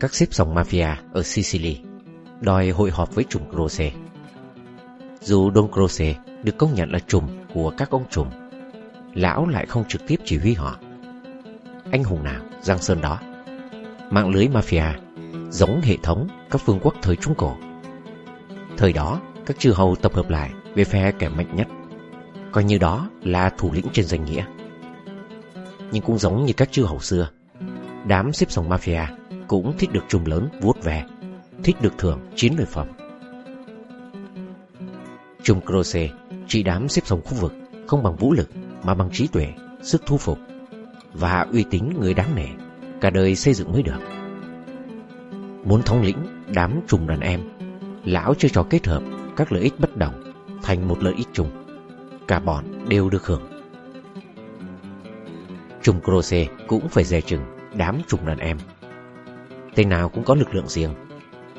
các xếp dòng mafia ở Sicily đòi hội họp với trùm Croce. Dù Don Croce được công nhận là trùm của các ông trùm, lão lại không trực tiếp chỉ huy họ. Anh hùng nào, Giang Sơn đó. Mạng lưới mafia giống hệ thống các vương quốc thời Trung Cổ. Thời đó, các chư hầu tập hợp lại về phe kẻ mạnh nhất, coi như đó là thủ lĩnh trên danh nghĩa. Nhưng cũng giống như các chư hầu xưa, đám xếp dòng mafia cũng thích được trùng lớn vuốt về, thích được thưởng chiến lợi phẩm. Trùng Croce chỉ đám xếp dòng khu vực không bằng vũ lực mà bằng trí tuệ, sức thu phục và uy tín người đáng nể, cả đời xây dựng mới được. Muốn thống lĩnh đám trùng đàn em, lão chơi trò kết hợp các lợi ích bất đồng thành một lợi ích chung. Cả bọn đều được hưởng. Trùng Croce cũng phải dè chừng đám trùng đàn em. Tên nào cũng có lực lượng riêng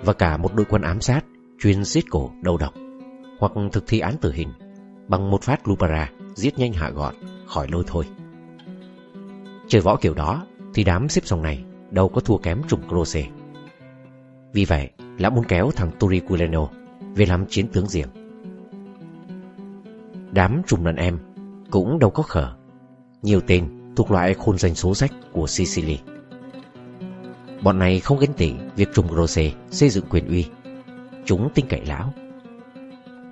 và cả một đội quân ám sát chuyên giết cổ đầu độc hoặc thực thi án tử hình bằng một phát lupara giết nhanh hạ gọn khỏi lôi thôi. Chơi võ kiểu đó thì đám xếp dòng này đâu có thua kém trùng Croce. Vì vậy, lão muốn kéo thằng Turiculeno về làm chiến tướng riêng. Đám trùng đàn em cũng đâu có khở. Nhiều tên thuộc loại khôn danh số sách của Sicily. Bọn này không ghen tị việc trùng Rose xây dựng quyền uy. Chúng tin cậy lão.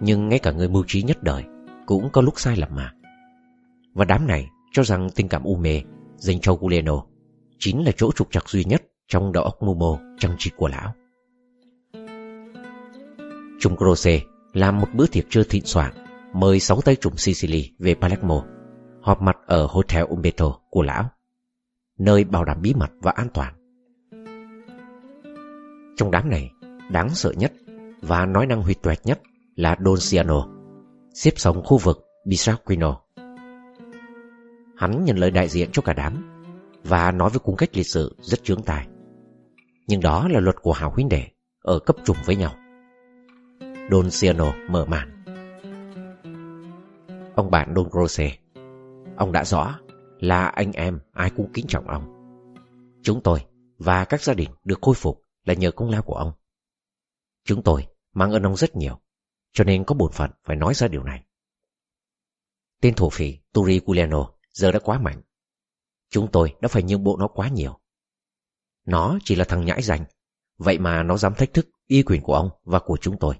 Nhưng ngay cả người mưu trí nhất đời cũng có lúc sai lầm mà. Và đám này cho rằng tình cảm u mê, dành cho Guleno, chính là chỗ trục trặc duy nhất trong đầu óc mưu mô trăng trịch của lão. trùng Croce làm một bữa tiệc trưa thịnh soạn, mời sáu tay trùng Sicily về Palermo, họp mặt ở Hotel Umberto của lão, nơi bảo đảm bí mật và an toàn. Trong đám này, đáng sợ nhất và nói năng huyệt tuệt nhất là Don Ciano, xếp sống khu vực Bisacquino. Hắn nhận lời đại diện cho cả đám và nói với cung cách lịch sự rất chướng tài. Nhưng đó là luật của hào huynh đệ ở cấp trùng với nhau. Don Ciano mở màn. Ông bạn Don Grosse, ông đã rõ là anh em ai cũng kính trọng ông. Chúng tôi và các gia đình được khôi phục là nhờ công lao của ông. Chúng tôi mang ơn ông rất nhiều, cho nên có bổn phận phải nói ra điều này. Tên thổ phỉ Turi Giuliano giờ đã quá mạnh. Chúng tôi đã phải nhượng bộ nó quá nhiều. Nó chỉ là thằng nhãi rành, vậy mà nó dám thách thức y quyền của ông và của chúng tôi.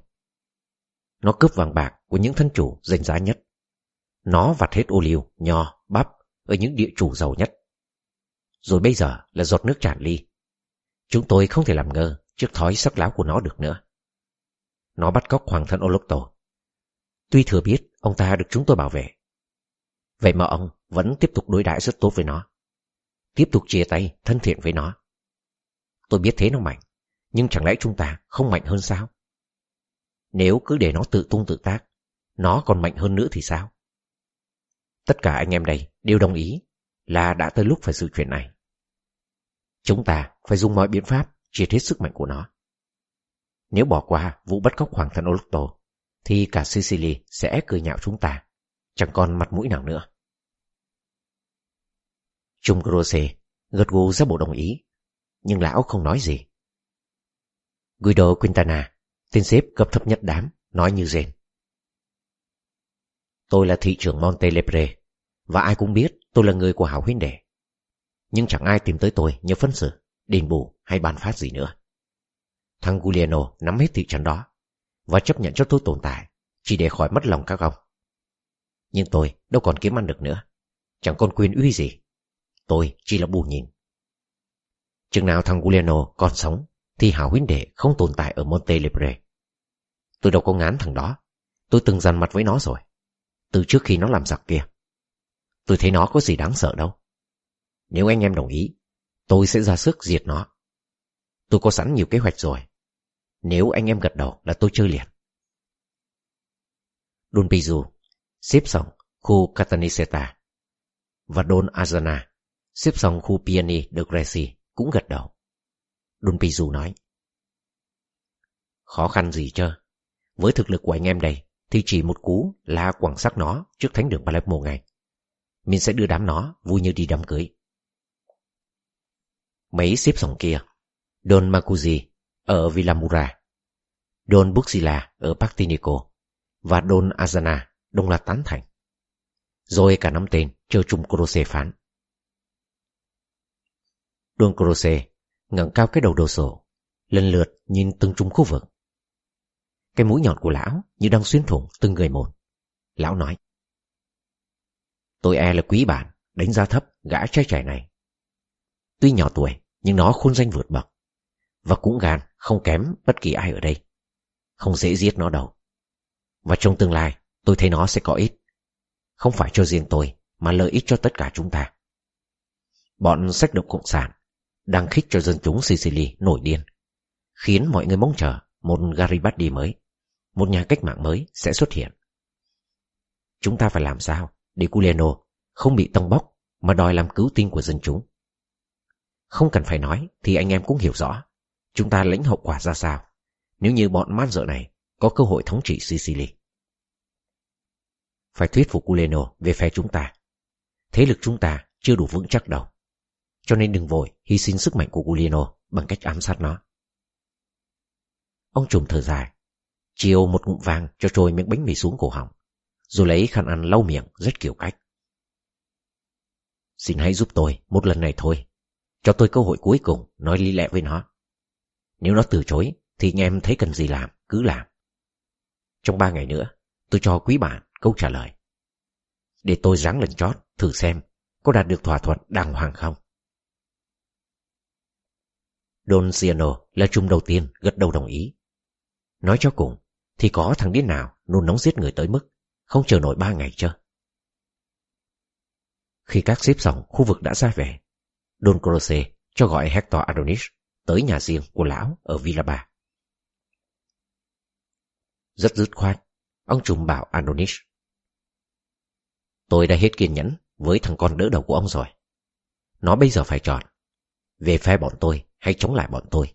Nó cướp vàng bạc của những thân chủ danh giá nhất. Nó vặt hết ô liu, nho, bắp ở những địa chủ giàu nhất. Rồi bây giờ là giọt nước tràn ly. Chúng tôi không thể làm ngơ trước thói sắc láo của nó được nữa. Nó bắt cóc hoàng thân Olokto. Tuy thừa biết ông ta được chúng tôi bảo vệ. Vậy mà ông vẫn tiếp tục đối đãi rất tốt với nó. Tiếp tục chia tay thân thiện với nó. Tôi biết thế nó mạnh, nhưng chẳng lẽ chúng ta không mạnh hơn sao? Nếu cứ để nó tự tung tự tác, nó còn mạnh hơn nữa thì sao? Tất cả anh em đây đều đồng ý là đã tới lúc phải xử chuyện này. Chúng ta phải dùng mọi biện pháp triệt hết sức mạnh của nó. Nếu bỏ qua vụ bắt cóc hoàng thân Olotto, thì cả Sicily sẽ cười nhạo chúng ta, chẳng còn mặt mũi nào nữa. Trung Croce gật gù ra bộ đồng ý, nhưng lão không nói gì. Guido Quintana Tên xếp cấp thấp nhất đám, nói như rền. Tôi là thị trưởng Montelepre, và ai cũng biết tôi là người của hảo huynh đệ. Nhưng chẳng ai tìm tới tôi nhờ phân xử, đền bù hay bàn phát gì nữa. Thằng Giuliano nắm hết thị trấn đó, và chấp nhận cho tôi tồn tại, chỉ để khỏi mất lòng các ông. Nhưng tôi đâu còn kiếm ăn được nữa, chẳng còn quyền uy gì. Tôi chỉ là bù nhìn. Chừng nào thằng Giuliano còn sống thì hảo huynh đệ không tồn tại ở Monte Libre. Tôi đâu có ngán thằng đó. Tôi từng dằn mặt với nó rồi. Từ trước khi nó làm giặc kia. Tôi thấy nó có gì đáng sợ đâu. Nếu anh em đồng ý, tôi sẽ ra sức diệt nó. Tôi có sẵn nhiều kế hoạch rồi. Nếu anh em gật đầu là tôi chơi liền. Don Pizu xếp xong khu Cataniseta và Don Azana xếp xong khu Piani de Greci cũng gật đầu. Don Pizu nói. Khó khăn gì chứ? Với thực lực của anh em đây, thì chỉ một cú là quẳng sắc nó trước thánh đường Palermo ngay. Mình sẽ đưa đám nó vui như đi đám cưới. Mấy xếp sòng kia, Don Makuzi ở Villamura, Don Buxila ở Partinico và Don Azana đông là tán thành. Rồi cả năm tên chờ chung Croce phán. Don Croce ngẩng cao cái đầu đồ sổ, lần lượt nhìn từng chung khu vực. Cái mũi nhọn của lão như đang xuyên thủng từng người một. Lão nói. Tôi e là quý bản, đánh giá thấp gã trai trẻ này. Tuy nhỏ tuổi, nhưng nó khôn danh vượt bậc. Và cũng gan không kém bất kỳ ai ở đây. Không dễ giết nó đâu. Và trong tương lai, tôi thấy nó sẽ có ích. Không phải cho riêng tôi, mà lợi ích cho tất cả chúng ta. Bọn sách độc cộng sản đang khích cho dân chúng Sicily nổi điên, khiến mọi người mong chờ một Garibaldi mới, một nhà cách mạng mới sẽ xuất hiện. Chúng ta phải làm sao để Culeno không bị tông bóc mà đòi làm cứu tinh của dân chúng. Không cần phải nói thì anh em cũng hiểu rõ chúng ta lãnh hậu quả ra sao nếu như bọn man dợ này có cơ hội thống trị Sicily. Phải thuyết phục Culeno về phe chúng ta. Thế lực chúng ta chưa đủ vững chắc đâu. Cho nên đừng vội hy sinh sức mạnh của Culeno bằng cách ám sát nó. Ông trùm thở dài, chiều một ngụm vàng cho trôi miếng bánh mì xuống cổ họng, rồi lấy khăn ăn lau miệng rất kiểu cách. Xin hãy giúp tôi một lần này thôi, cho tôi cơ hội cuối cùng nói lý lẽ với nó. Nếu nó từ chối, thì anh em thấy cần gì làm, cứ làm. Trong ba ngày nữa, tôi cho quý bạn câu trả lời. Để tôi ráng lần chót, thử xem có đạt được thỏa thuận đàng hoàng không. Don Ciano là chung đầu tiên gật đầu đồng ý. Nói cho cùng, thì có thằng điên nào nôn nóng giết người tới mức không chờ nổi ba ngày chưa? Khi các xếp xong khu vực đã ra về, Don Croce cho gọi Hector Adonis tới nhà riêng của lão ở Villaba. Rất dứt khoát, ông trùm bảo Adonis. Tôi đã hết kiên nhẫn với thằng con đỡ đầu của ông rồi. Nó bây giờ phải chọn, về phe bọn tôi hay chống lại bọn tôi.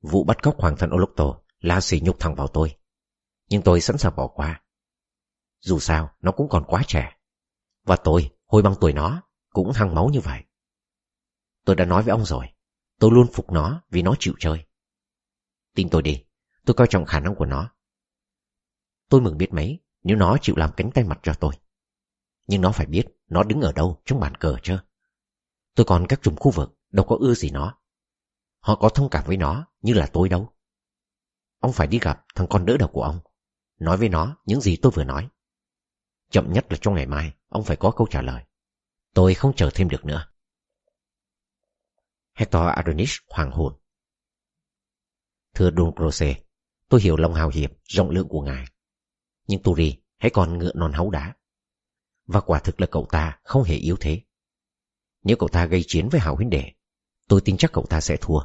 Vụ bắt cóc hoàng thân Olocto là xỉ nhục thẳng vào tôi, nhưng tôi sẵn sàng bỏ qua. Dù sao, nó cũng còn quá trẻ. Và tôi, hồi bằng tuổi nó, cũng hăng máu như vậy. Tôi đã nói với ông rồi, tôi luôn phục nó vì nó chịu chơi. Tin tôi đi, tôi coi trọng khả năng của nó. Tôi mừng biết mấy nếu nó chịu làm cánh tay mặt cho tôi. Nhưng nó phải biết nó đứng ở đâu trong bàn cờ chứ. Tôi còn các chùm khu vực đâu có ưa gì nó. Họ có thông cảm với nó như là tôi đâu. Ông phải đi gặp thằng con đỡ đầu của ông. Nói với nó những gì tôi vừa nói. Chậm nhất là trong ngày mai, ông phải có câu trả lời. Tôi không chờ thêm được nữa. Hector Adonis hoàng hồn. Thưa Don Croce, tôi hiểu lòng hào hiệp, rộng lượng của ngài. Nhưng Turi hãy còn ngựa non háu đá. Và quả thực là cậu ta không hề yếu thế. Nếu cậu ta gây chiến với hào huynh đệ, tôi tin chắc cậu ta sẽ thua.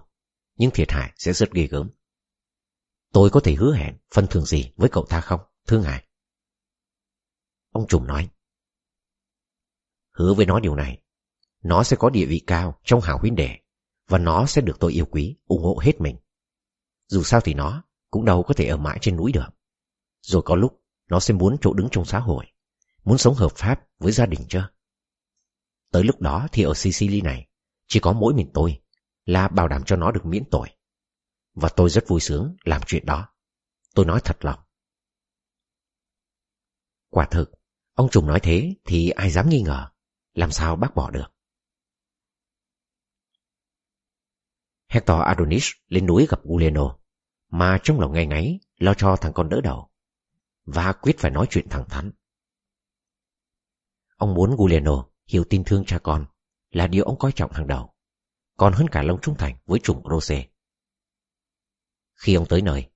Nhưng thiệt hại sẽ rất ghê gớm. Tôi có thể hứa hẹn phân thường gì với cậu ta không, thưa ngài? Ông Trùm nói. Hứa với nó điều này. Nó sẽ có địa vị cao trong hào huynh đệ và nó sẽ được tôi yêu quý, ủng hộ hết mình. Dù sao thì nó cũng đâu có thể ở mãi trên núi được. Rồi có lúc nó sẽ muốn chỗ đứng trong xã hội, muốn sống hợp pháp với gia đình chưa? Tới lúc đó thì ở Sicily này, chỉ có mỗi mình tôi là bảo đảm cho nó được miễn tội. Và tôi rất vui sướng làm chuyện đó. Tôi nói thật lòng. Quả thực, ông Trùng nói thế thì ai dám nghi ngờ, làm sao bác bỏ được. Hector Adonis lên núi gặp Guleno, mà trong lòng ngày ngáy lo cho thằng con đỡ đầu, và quyết phải nói chuyện thẳng thắn. Ông muốn Guleno hiểu tin thương cha con là điều ông coi trọng hàng đầu, còn hơn cả lòng trung thành với chủng Rose. Khi ông tới nơi,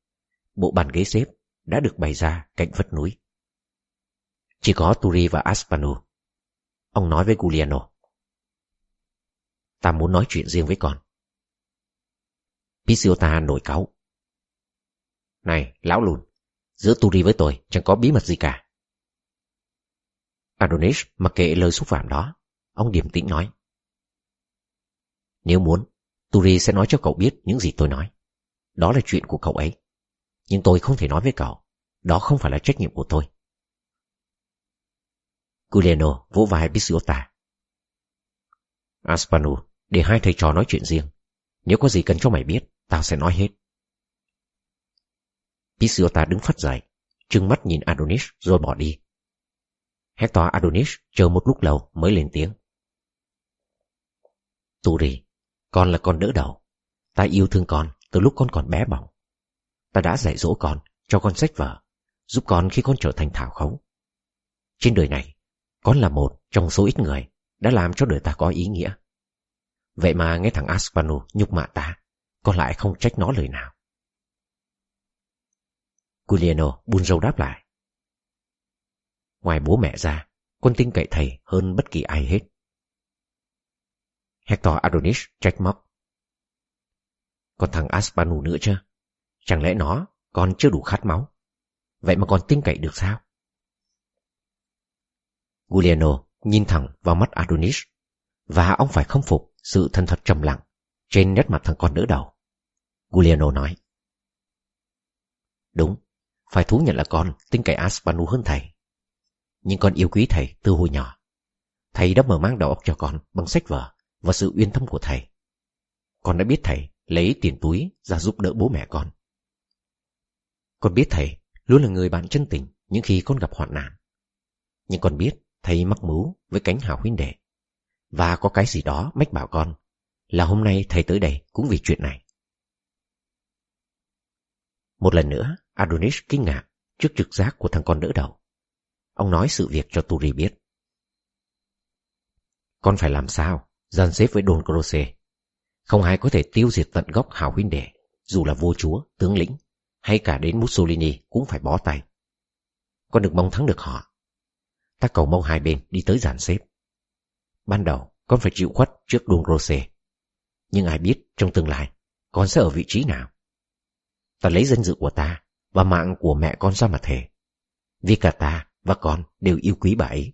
bộ bàn ghế xếp đã được bày ra cạnh vách núi. Chỉ có Turi và Aspanu. Ông nói với Giuliano. Ta muốn nói chuyện riêng với con. Pisiota nổi cáu. Này, lão lùn, giữa Turi với tôi chẳng có bí mật gì cả. Adonis mặc kệ lời xúc phạm đó, ông điềm tĩnh nói. Nếu muốn, Turi sẽ nói cho cậu biết những gì tôi nói. Đó là chuyện của cậu ấy. Nhưng tôi không thể nói với cậu. Đó không phải là trách nhiệm của tôi. Culeno vỗ vai Pisiota. Aspanu, để hai thầy trò nói chuyện riêng. Nếu có gì cần cho mày biết, tao sẽ nói hết. Pisiota đứng phát dậy, trừng mắt nhìn Adonis rồi bỏ đi. Hector Adonis chờ một lúc lâu mới lên tiếng. Turi, con là con đỡ đầu. Ta yêu thương con từ lúc con còn bé bỏng. Ta đã dạy dỗ con, cho con sách vở, giúp con khi con trở thành thảo khấu. Trên đời này, con là một trong số ít người đã làm cho đời ta có ý nghĩa. Vậy mà nghe thằng Aspanu nhục mạ ta, con lại không trách nó lời nào. Giuliano buồn râu đáp lại. Ngoài bố mẹ ra, con tin cậy thầy hơn bất kỳ ai hết. Hector Adonis trách móc. Còn thằng Aspanu nữa chứ? Chẳng lẽ nó còn chưa đủ khát máu? Vậy mà còn tin cậy được sao? Giuliano nhìn thẳng vào mắt Adonis và ông phải khâm phục sự thân thật trầm lặng trên nét mặt thằng con đỡ đầu. Giuliano nói. Đúng, phải thú nhận là con tin cậy Aspanu hơn thầy. Nhưng con yêu quý thầy từ hồi nhỏ. Thầy đã mở mang đầu óc cho con bằng sách vở và sự uyên thâm của thầy. Con đã biết thầy lấy tiền túi ra giúp đỡ bố mẹ con. Con biết thầy luôn là người bạn chân tình những khi con gặp hoạn nạn. Nhưng con biết thầy mắc mú với cánh hào huynh đệ. Và có cái gì đó mách bảo con là hôm nay thầy tới đây cũng vì chuyện này. Một lần nữa, Adonis kinh ngạc trước trực giác của thằng con đỡ đầu. Ông nói sự việc cho Turi biết. Con phải làm sao? Dàn xếp với Don Croce. Không ai có thể tiêu diệt tận gốc hào huynh đệ, dù là vua chúa, tướng lĩnh, hay cả đến Mussolini cũng phải bó tay. Con được mong thắng được họ. Ta cầu mong hai bên đi tới dàn xếp. Ban đầu, con phải chịu khuất trước Don Croce. Nhưng ai biết trong tương lai, con sẽ ở vị trí nào? Ta lấy danh dự của ta và mạng của mẹ con ra mà thề. Vì cả ta và con đều yêu quý bà ấy.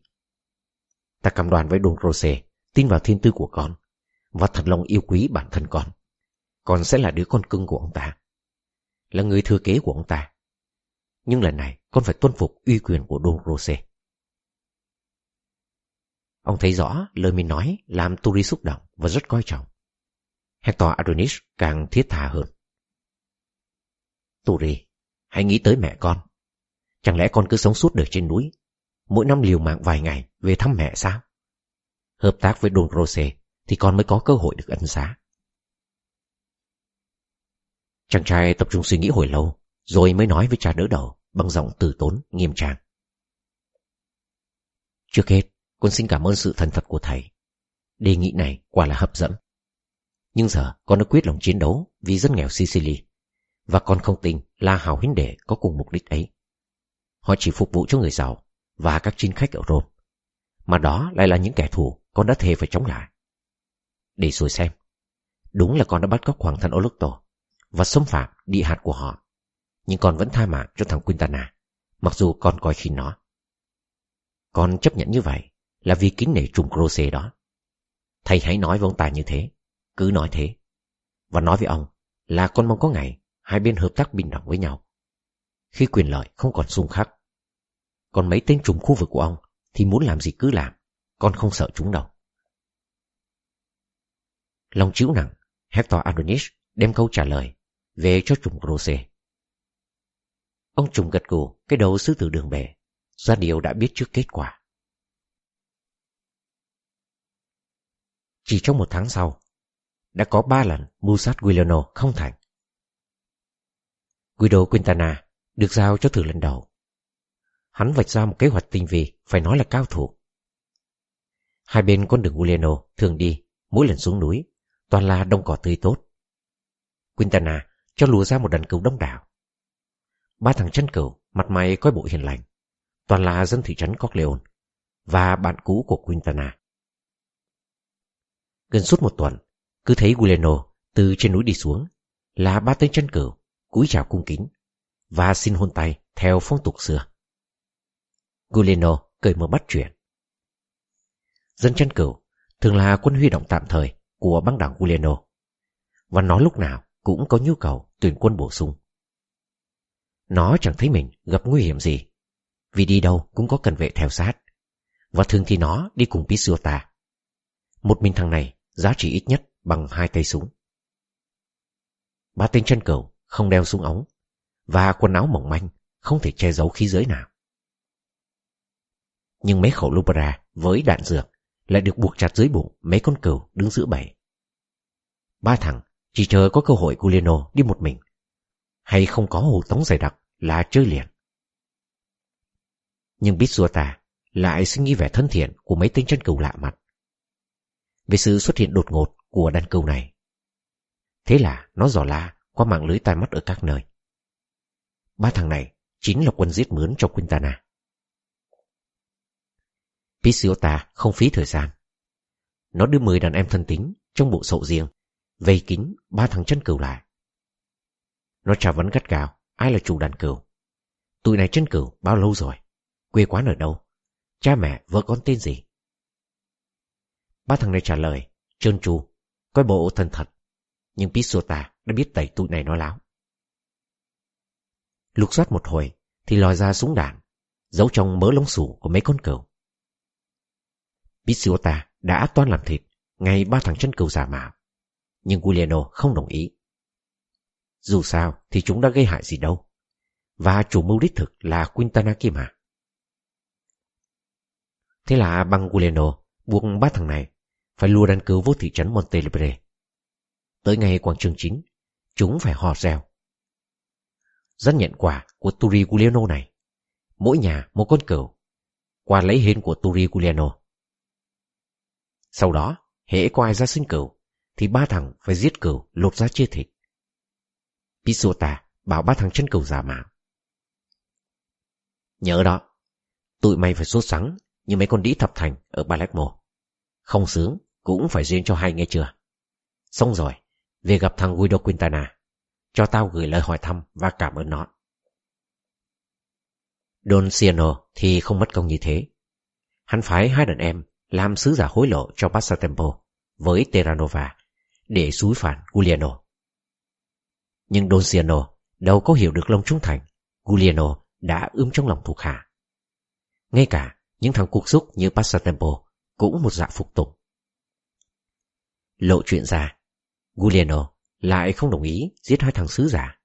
Ta cam đoan với Don Rose, tin vào thiên tư của con, và thật lòng yêu quý bản thân con. Con sẽ là đứa con cưng của ông ta, là người thừa kế của ông ta. Nhưng lần này con phải tuân phục uy quyền của Don Rose. Ông thấy rõ lời mình nói làm Turi xúc động và rất coi trọng. Hector Adonis càng thiết tha hơn. Turi, hãy nghĩ tới mẹ con. Chẳng lẽ con cứ sống suốt đời trên núi, mỗi năm liều mạng vài ngày về thăm mẹ sao? Hợp tác với Don Rose thì con mới có cơ hội được ân xá. Chàng trai tập trung suy nghĩ hồi lâu, rồi mới nói với cha đỡ đầu bằng giọng từ tốn, nghiêm trang. Trước hết, con xin cảm ơn sự thần thật của thầy. Đề nghị này quả là hấp dẫn. Nhưng giờ con đã quyết lòng chiến đấu vì dân nghèo Sicily và con không tin là hào huynh đệ có cùng mục đích ấy. Họ chỉ phục vụ cho người giàu và các chính khách ở Rome. Mà đó lại là những kẻ thù con đã thề phải chống lại. Để rồi xem. Đúng là con đã bắt cóc hoàng thân Olocto và xâm phạm địa hạt của họ. Nhưng con vẫn tha mạng cho thằng Quintana, mặc dù con coi khinh nó. Con chấp nhận như vậy là vì kính nể trùng Croce đó. Thầy hãy nói với ông ta như thế, cứ nói thế. Và nói với ông là con mong có ngày hai bên hợp tác bình đẳng với nhau. Khi quyền lợi không còn xung khắc. Còn mấy tên trùng khu vực của ông thì muốn làm gì cứ làm, con không sợ chúng đâu. Lòng chịu nặng, Hector Adonis đem câu trả lời về cho trùng Grose. Ông trùng gật gù cái đầu sư tử đường bề, ra điều đã biết trước kết quả. Chỉ trong một tháng sau, đã có ba lần mưu sát Guiliano không thành. Guido Quintana được giao cho thử lần đầu. Hắn vạch ra một kế hoạch tinh vi, phải nói là cao thủ. Hai bên con đường Guglielmo thường đi, mỗi lần xuống núi, toàn là đông cỏ tươi tốt. Quintana cho lùa ra một đàn cừu đông đảo. Ba thằng chân cừu, mặt mày coi bộ hiền lành, toàn là dân thị trấn Corleone và bạn cũ của Quintana. Gần suốt một tuần, cứ thấy Guglielmo từ trên núi đi xuống là ba tên chân cừu cúi chào cung kính và xin hôn tay theo phong tục xưa. Guleno cười mở bắt chuyện. Dân chân cửu thường là quân huy động tạm thời của băng đảng Guleno và nó lúc nào cũng có nhu cầu tuyển quân bổ sung. Nó chẳng thấy mình gặp nguy hiểm gì, vì đi đâu cũng có cần vệ theo sát, và thường thì nó đi cùng Pisuta. Một mình thằng này giá trị ít nhất bằng hai tay súng. ba tên chân cầu không đeo súng ống và quần áo mỏng manh không thể che giấu khí giới nào. Nhưng mấy khẩu Lupara với đạn dược lại được buộc chặt dưới bụng mấy con cừu đứng giữa bầy. Ba thằng chỉ chờ có cơ hội Guleno đi một mình, hay không có hộ tống dày đặc là chơi liền. Nhưng Bitsuata lại suy nghĩ vẻ thân thiện của mấy tên chân cừu lạ mặt. Về sự xuất hiện đột ngột của đàn cừu này. Thế là nó dò la qua mạng lưới tai mắt ở các nơi. Ba thằng này chính là quân giết mướn cho Quintana. Pisiota không phí thời gian. Nó đưa 10 đàn em thân tính trong bộ sậu riêng, vây kín ba thằng chân cừu lại. Nó trả vấn gắt gào ai là chủ đàn cừu. Tụi này chân cừu bao lâu rồi? Quê quán ở đâu? Cha mẹ, vợ con tên gì? Ba thằng này trả lời, trơn tru, coi bộ thân thật. Nhưng Pisota đã biết tẩy tụi này nói láo. Lục soát một hồi thì lòi ra súng đạn, giấu trong mớ lông sủ của mấy con cừu. Pisota đã toan làm thịt ngay ba thằng chân cừu giả mạo. Nhưng Giuliano không đồng ý. Dù sao thì chúng đã gây hại gì đâu. Và chủ mưu đích thực là Quintana kia mà. Thế là băng Giuliano buộc ba thằng này phải lùa đàn cứu vô thị trấn Montelebre. Tới ngày quảng trường chính, chúng phải hò reo. Rất nhận quà của Turiguliano này. Mỗi nhà một con cừu. Qua lấy hên của Turiguliano Sau đó, hễ có ai ra sinh cừu, thì ba thằng phải giết cừu lột ra chia thịt. Pisota bảo ba thằng chân cừu giả mạo. Nhớ đó, tụi mày phải sốt sắng như mấy con đĩ thập thành ở Blackmore. Không sướng, cũng phải riêng cho hai nghe chưa. Xong rồi, về gặp thằng Guido Quintana. Cho tao gửi lời hỏi thăm và cảm ơn nó. Don Ciano thì không mất công như thế. Hắn phái hai đàn em làm sứ giả hối lộ cho Passatempo với Terranova để xúi phản Giuliano. Nhưng Don Ciano đâu có hiểu được lòng trung thành Giuliano đã ươm trong lòng thuộc hạ. Ngay cả những thằng cuộc xúc như Passatempo cũng một dạ phục tùng. Lộ chuyện ra, Giuliano lại không đồng ý giết hai thằng sứ giả.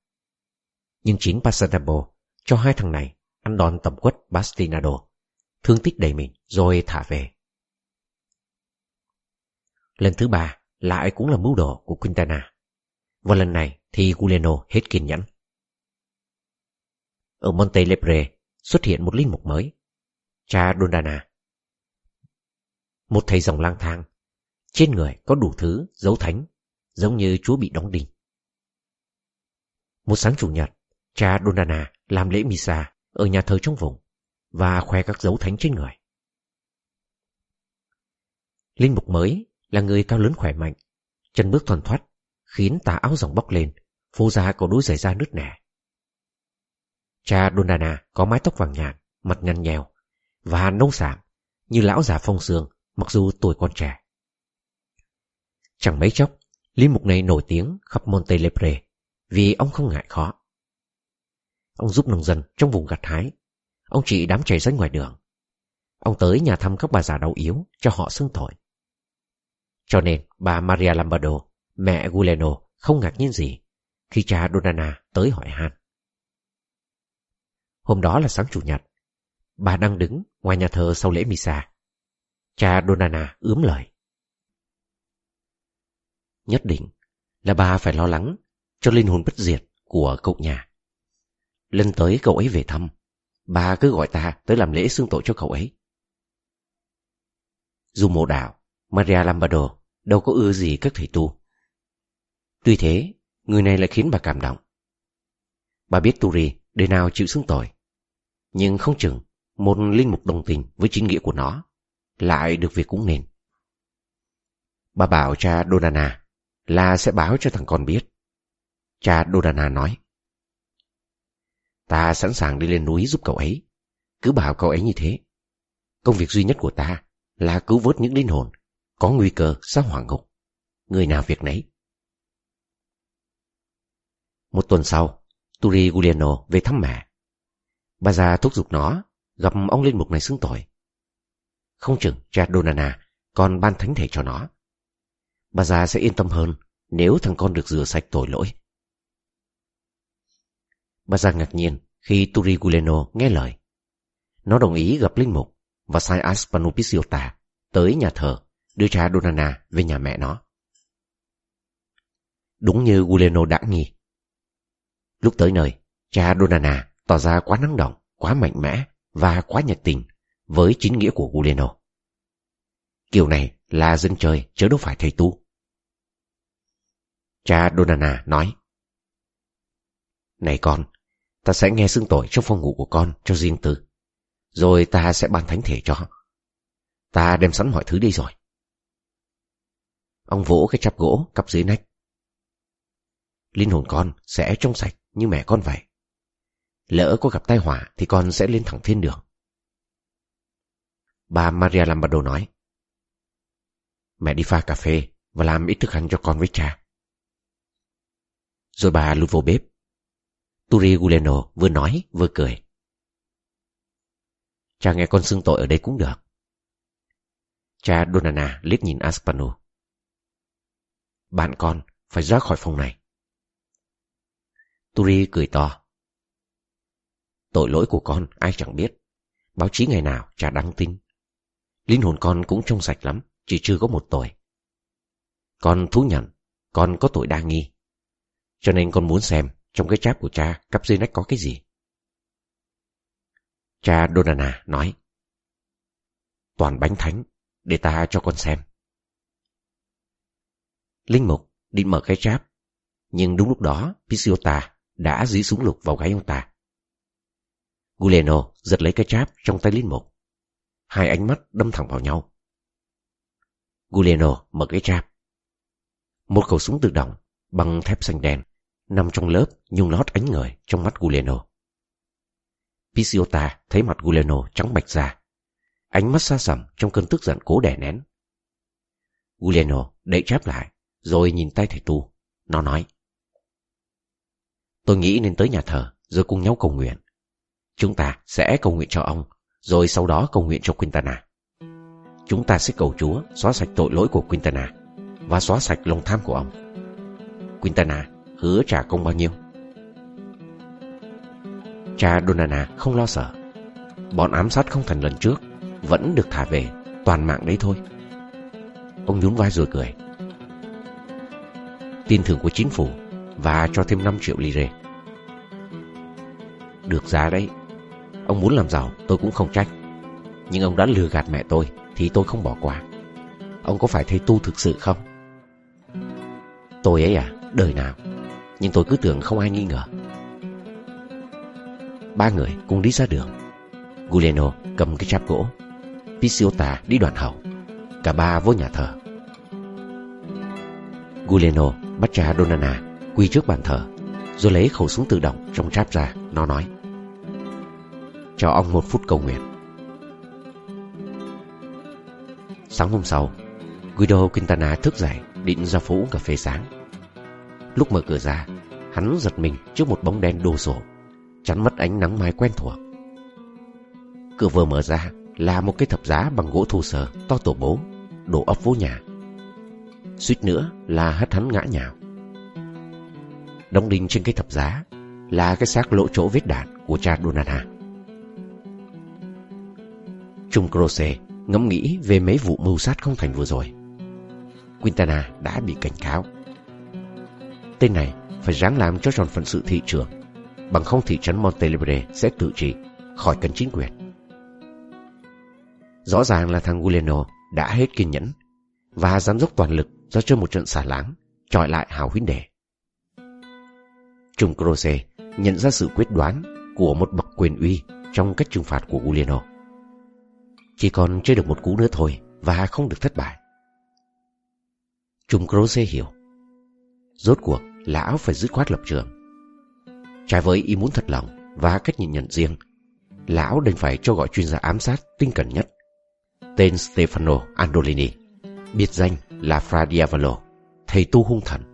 Nhưng chính Passatempo cho hai thằng này ăn đòn tầm quất Bastinado, thương tích đầy mình rồi thả về. Lần thứ ba lại cũng là mưu đồ của Quintana. Và lần này thì Giuliano hết kiên nhẫn. Ở Monte Lepre xuất hiện một linh mục mới, cha Dondana. Một thầy dòng lang thang, trên người có đủ thứ dấu thánh, giống như chúa bị đóng đinh. Một sáng chủ nhật, cha Donana làm lễ Misa ở nhà thờ trong vùng và khoe các dấu thánh trên người. Linh mục mới là người cao lớn khỏe mạnh, chân bước thuần thoát, khiến tà áo dòng bóc lên, phô ra có đôi giày da nứt nẻ. Cha Donana có mái tóc vàng nhạt, mặt nhăn nhèo và nông sạm như lão già phong sương mặc dù tuổi còn trẻ. Chẳng mấy chốc, linh mục này nổi tiếng khắp Monte Lepre vì ông không ngại khó. Ông giúp nông dân trong vùng gặt hái. Ông chỉ đám trẻ dân ngoài đường. Ông tới nhà thăm các bà già đau yếu cho họ xưng thổi. Cho nên bà Maria Lombardo, mẹ Guleno không ngạc nhiên gì khi cha Donana tới hỏi han. Hôm đó là sáng chủ nhật. Bà đang đứng ngoài nhà thờ sau lễ Misa. Cha Donana ướm lời. Nhất định là bà phải lo lắng cho linh hồn bất diệt của cậu nhà. Lần tới cậu ấy về thăm, bà cứ gọi ta tới làm lễ xương tội cho cậu ấy. Dù mộ đạo, Maria Lombardo đâu có ưa gì các thầy tu. Tuy thế, người này lại khiến bà cảm động. Bà biết Turi để nào chịu xưng tội. Nhưng không chừng một linh mục đồng tình với chính nghĩa của nó lại được việc cũng nên. Bà bảo cha Donana là sẽ báo cho thằng con biết. Cha Dodana nói. Ta sẵn sàng đi lên núi giúp cậu ấy. Cứ bảo cậu ấy như thế. Công việc duy nhất của ta là cứu vớt những linh hồn có nguy cơ sắp hỏa ngục. Người nào việc nấy. Một tuần sau, Turi Giuliano về thăm mẹ. Bà già thúc giục nó gặp ông linh mục này xứng tội. Không chừng cha Donana còn ban thánh thể cho nó. Bà già sẽ yên tâm hơn nếu thằng con được rửa sạch tội lỗi. Bà già ngạc nhiên khi Turiguleno nghe lời. Nó đồng ý gặp linh mục và sai Aspanupisiota tới nhà thờ đưa cha Donana về nhà mẹ nó. Đúng như Guleno đã nghi. Lúc tới nơi, cha Donana tỏ ra quá năng động, quá mạnh mẽ và quá nhiệt tình với chính nghĩa của Guleno. Kiểu này là dân trời chứ đâu phải thầy tu. Cha Donana nói Này con, ta sẽ nghe xưng tội trong phòng ngủ của con cho riêng tư. Rồi ta sẽ ban thánh thể cho. Ta đem sẵn mọi thứ đi rồi. Ông vỗ cái chắp gỗ cặp dưới nách. Linh hồn con sẽ trong sạch như mẹ con vậy. Lỡ có gặp tai họa thì con sẽ lên thẳng thiên đường. Bà Maria Lombardo nói. Mẹ đi pha cà phê và làm ít thức ăn cho con với cha. Rồi bà lùi vô bếp. Turi Guleno vừa nói vừa cười. Cha nghe con xưng tội ở đây cũng được. Cha Donana liếc nhìn Aspano. Bạn con phải ra khỏi phòng này. Turi cười to. Tội lỗi của con ai chẳng biết. Báo chí ngày nào cha đăng tin. Linh hồn con cũng trong sạch lắm, chỉ chưa có một tội. Con thú nhận, con có tội đa nghi. Cho nên con muốn xem trong cái cháp của cha cắp dây nách có cái gì. Cha Donana nói. Toàn bánh thánh, để ta cho con xem. Linh mục định mở cái cháp, nhưng đúng lúc đó Pisiota đã dí súng lục vào gáy ông ta. Guleno giật lấy cái cháp trong tay Linh mục. Hai ánh mắt đâm thẳng vào nhau. Guleno mở cái trap. Một khẩu súng tự động bằng thép xanh đen nằm trong lớp nhung lót ánh ngời trong mắt Guleno. Pisiota thấy mặt Guleno trắng bạch ra. Ánh mắt xa sầm trong cơn tức giận cố đè nén. Guleno đậy cháp lại, rồi nhìn tay thầy tu. Nó nói. Tôi nghĩ nên tới nhà thờ, rồi cùng nhau cầu nguyện. Chúng ta sẽ cầu nguyện cho ông, rồi sau đó cầu nguyện cho Quintana. Chúng ta sẽ cầu Chúa xóa sạch tội lỗi của Quintana và xóa sạch lòng tham của ông. Quintana hứa trả công bao nhiêu? Cha Donana không lo sợ. Bọn ám sát không thành lần trước vẫn được thả về, toàn mạng đấy thôi. Ông nhún vai rồi cười. Tin thưởng của chính phủ và cho thêm 5 triệu lire. Được giá đấy. Ông muốn làm giàu tôi cũng không trách. Nhưng ông đã lừa gạt mẹ tôi thì tôi không bỏ qua. Ông có phải thầy tu thực sự không? Tôi ấy à, đời nào. Nhưng tôi cứ tưởng không ai nghi ngờ. Ba người cùng đi ra đường. Guleno cầm cái cháp gỗ. Pisciota đi đoạn hậu. Cả ba vô nhà thờ. Guleno bắt cha Donana quỳ trước bàn thờ, rồi lấy khẩu súng tự động trong cháp ra. Nó nói, cho ông một phút cầu nguyện. Sáng hôm sau, Guido Quintana thức dậy định ra phố uống cà phê sáng. Lúc mở cửa ra, hắn giật mình trước một bóng đen đồ sổ, chắn mất ánh nắng mai quen thuộc. Cửa vừa mở ra là một cái thập giá bằng gỗ thô sơ to tổ bố, đổ ấp vô nhà. Suýt nữa là hất hắn ngã nhào. Đóng đinh trên cái thập giá là cái xác lỗ chỗ vết đạn của cha Donana. Trung Croce ngẫm nghĩ về mấy vụ mưu sát không thành vừa rồi. Quintana đã bị cảnh cáo. Tên này phải ráng làm cho tròn phận sự thị trường, bằng không thị trấn Montelibre sẽ tự trị, khỏi cần chính quyền. Rõ ràng là thằng Guleno đã hết kiên nhẫn và dám dốc toàn lực ra chơi một trận xả láng, trọi lại hào huynh đệ. Trung Croce nhận ra sự quyết đoán của một bậc quyền uy trong cách trừng phạt của Uliano. Chỉ còn chơi được một cú nữa thôi và không được thất bại. Trung Croce hiểu. Rốt cuộc, lão phải dứt khoát lập trường. Trái với ý muốn thật lòng và cách nhìn nhận riêng, lão đành phải cho gọi chuyên gia ám sát tinh cẩn nhất. Tên Stefano Andolini, biệt danh là Fra Diavolo, thầy tu hung thần.